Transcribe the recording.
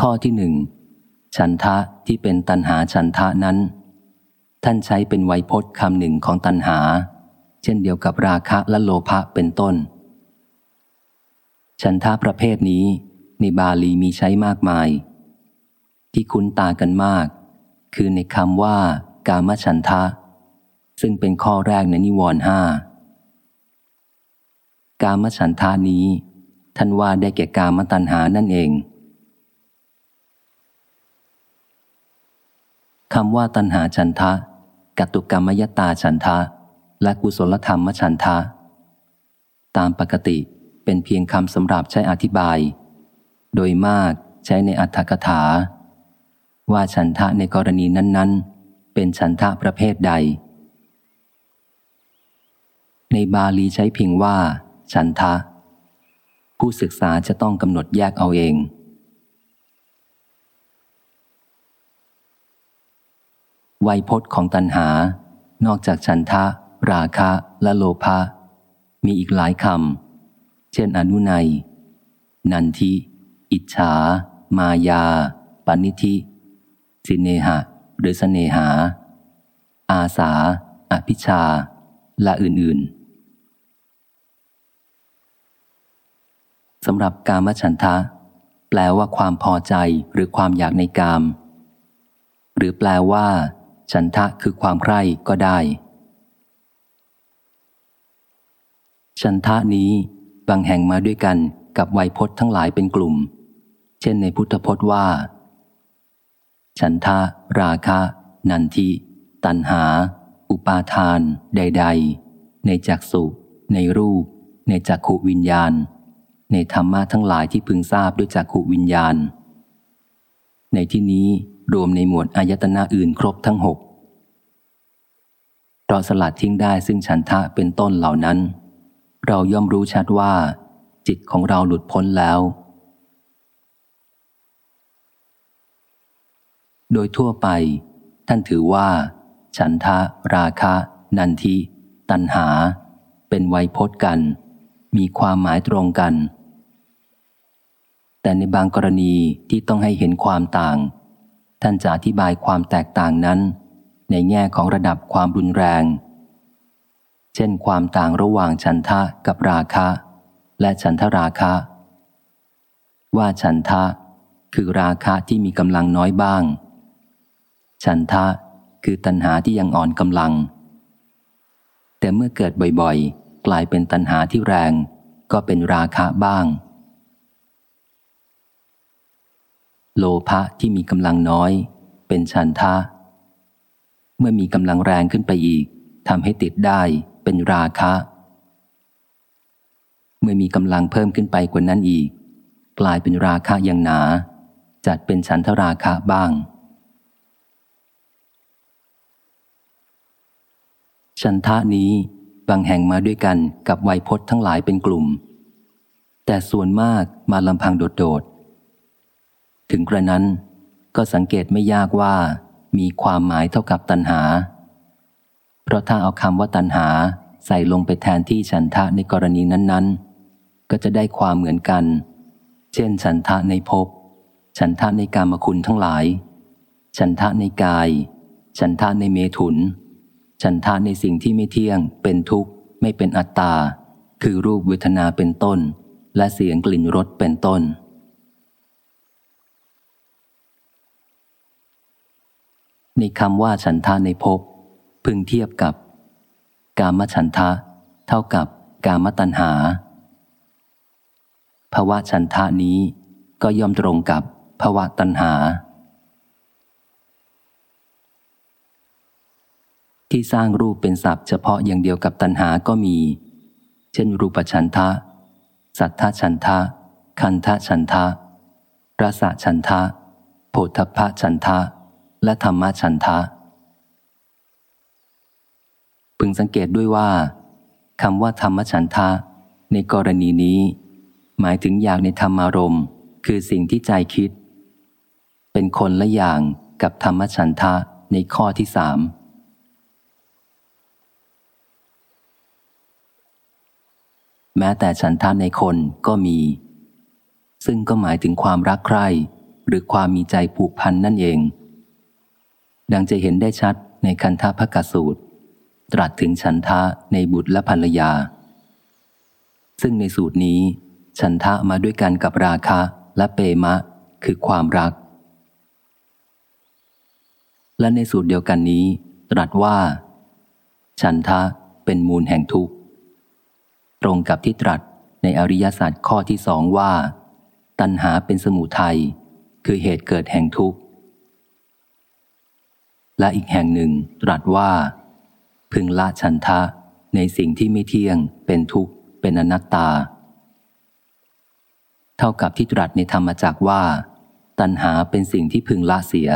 ข้อที่หนึ่งฉันทะที่เป็นตันหาฉันทะนั้น ท่านใช้เป็นไวยพจน์คำหนึ่งของตันหา เช่นเดียวกับราคะและโลภะเป็นต้น ฉันทะประเภทนี้ในบาลีมีใช้มากมาย ที่คุ้นตากันมาก คือในคำว่า กามฉันทะ ซึ่งเป็นข้อแรกในนิวรณ์ห้ากามฉันทานี้ ท่านว่าได้แก่กามตัณหานั่นเอง คำว่าตัณหาฉันทะกัตุกรรมยตาฉันทะ และกุศลธรรมฉันทะ ตามปกติเป็นเพียงคำสำหรับใช้อธิบาย โดยมากใช้ในอัตถกถา ว่าฉันทะในกรณีนั้น ๆ เป็นฉันทะประเภทใด ในบาลีใช้เพียงว่า ฉันทะ ผู้ศึกษาจะต้องกำหนดแยกเอาเอง ไวยพจน์ของตัณหา นอกจากฉันทะ ราคะ และโลภะ มีอีกหลายคำ เช่นอนุนัยนันทิ อิจฉา มายา ปณิธิ สิเนหะ หรือสเสนหา อาสา อภิชา และอื่น ๆ สำหรับกามฉันทะ แปลว่าความพอใจหรือความอยากในกาม หรือแปลว่า ฉันทะคือความใคร่ก็ได้ ฉันทะนี้บางแห่งมาด้วยกันกับไวยพจน์ทั้งหลายเป็นกลุ่ม เช่นในพุทธพจน์ว่า ฉันทะ ราคะ นันทิ ตันหา อุปาทาน ใด ๆ ในจักสุ ในรูป ในจักขุวิญญาณ ในธรรมะทั้งหลายที่พึงทราบด้วยจักขุวิญญาณ ในที่นี้ รวมในหมวดอายตนะอื่นครบทั้งหกเราสลัดทิ้งได้ซึ่งฉันทะเป็นต้นเหล่านั้น เราย่อมรู้ชัดว่า จิตของเราหลุดพ้นแล้ว โดยทั่วไป ท่านถือว่า ฉันทะ ราคะ นันทิ ตันหา เป็นไวยพจน์กัน มีความหมายตรงกัน แต่ในบางกรณีที่ต้องให้เห็นความต่าง ท่านจะอธิบายความแตกต่างนั้น ในแง่ของระดับความรุนแรง เช่นความต่างระหว่างฉันทะกับราคะ และฉันทราคะ ว่าฉันทะ คือราคะที่มีกำลังน้อยบ้าง ฉันทะคือตัณหาที่ยังอ่อนกำลัง แต่เมื่อเกิดบ่อยๆ กลายเป็นตัณหาที่แรง ก็เป็นราคะบ้าง โลภะที่มีกำลังน้อย เป็นฉันทะ เมื่อมีกำลังแรงขึ้นไปอีกทำให้ติดได้เป็นราคะ เมื่อมีกำลังเพิ่มขึ้นไปกว่านั้นอีก กลายเป็นราคะอย่างหนา จัดเป็นฉันทราคะบ้าง ฉันทะนี้บางแห่งมาด้วยกันกับไวยพจน์ทั้งหลายเป็นกลุ่ม แต่ส่วนมากมาลำพังโดด ถึงกระนั้น ก็สังเกตไม่ยากว่า มีความหมายเท่ากับตัณหา เพราะถ้าเอาคำว่าตัณหาใส่ลงไปแทนที่ฉันทะในกรณีนั้น ๆ ก็จะได้ความเหมือนกัน เช่น ฉันทะในภพ ฉันทะในกามคุณทั้งหลาย ฉันทะในกาย ฉันทะในเมถุน ฉันทะในสิ่งที่ไม่เที่ยง เป็นทุกข์ ไม่เป็นอัตตา คือรูปเวทนาเป็นต้น และเสียงกลิ่นรสเป็นต้น ในคำว่าฉันทะในภพพึงเทียบกับ กามฉันทะ เท่ากับกามตัณหาภาวะฉันทะนี้ก็ย่อมตรงกับภาวะตัณหา ที่สร้างรูปเป็นศัพท์เฉพาะอย่างเดียวกับตัณหาก็มี เช่น รูปฉันทะ สัทธฉันทะ คันทะฉันทะรสฉันทะโพธพะฉันทะ และธรรมชันทะ พึงสังเกตด้วยว่าคำว่าธรรมชันทะ ในกรณีนี้ หมายถึงอยากในธรรมารมณ์ คือสิ่งที่ใจคิด เป็นคนละอย่างกับธรรมชันทะในข้อที่สามแม้แต่ฉันทะในคนก็มี ซึ่งก็หมายถึงความรักใคร่หรือความมีใจผูกพันนั่นเอง ดังจะเห็นได้ชัดในคันธพกสูตร ตรัสถึงฉันทะในบุตรและภรรยา ซึ่งในสูตรนี้ ฉันทะมาด้วยกันกับราคะและเปมะ คือความรัก และในสูตรเดียวกันนี้ ตรัสว่า ฉันทะเป็นมูลแห่งทุกข์ ตรงกับที่ตรัสในอริยศาสัจข้อที่สองว่า ตัณหาเป็นสมุทัยคือเหตุเกิดแห่งทุกข์ และอีกแห่งหนึ่งตรัสว่า พึงละฉันทะในสิ่งที่ไม่เที่ยง เป็นทุกข์ เป็นอนัตตา เท่ากับที่ตรัสในธรรมจักว่า ตัณหาเป็นสิ่งที่พึงละเสีย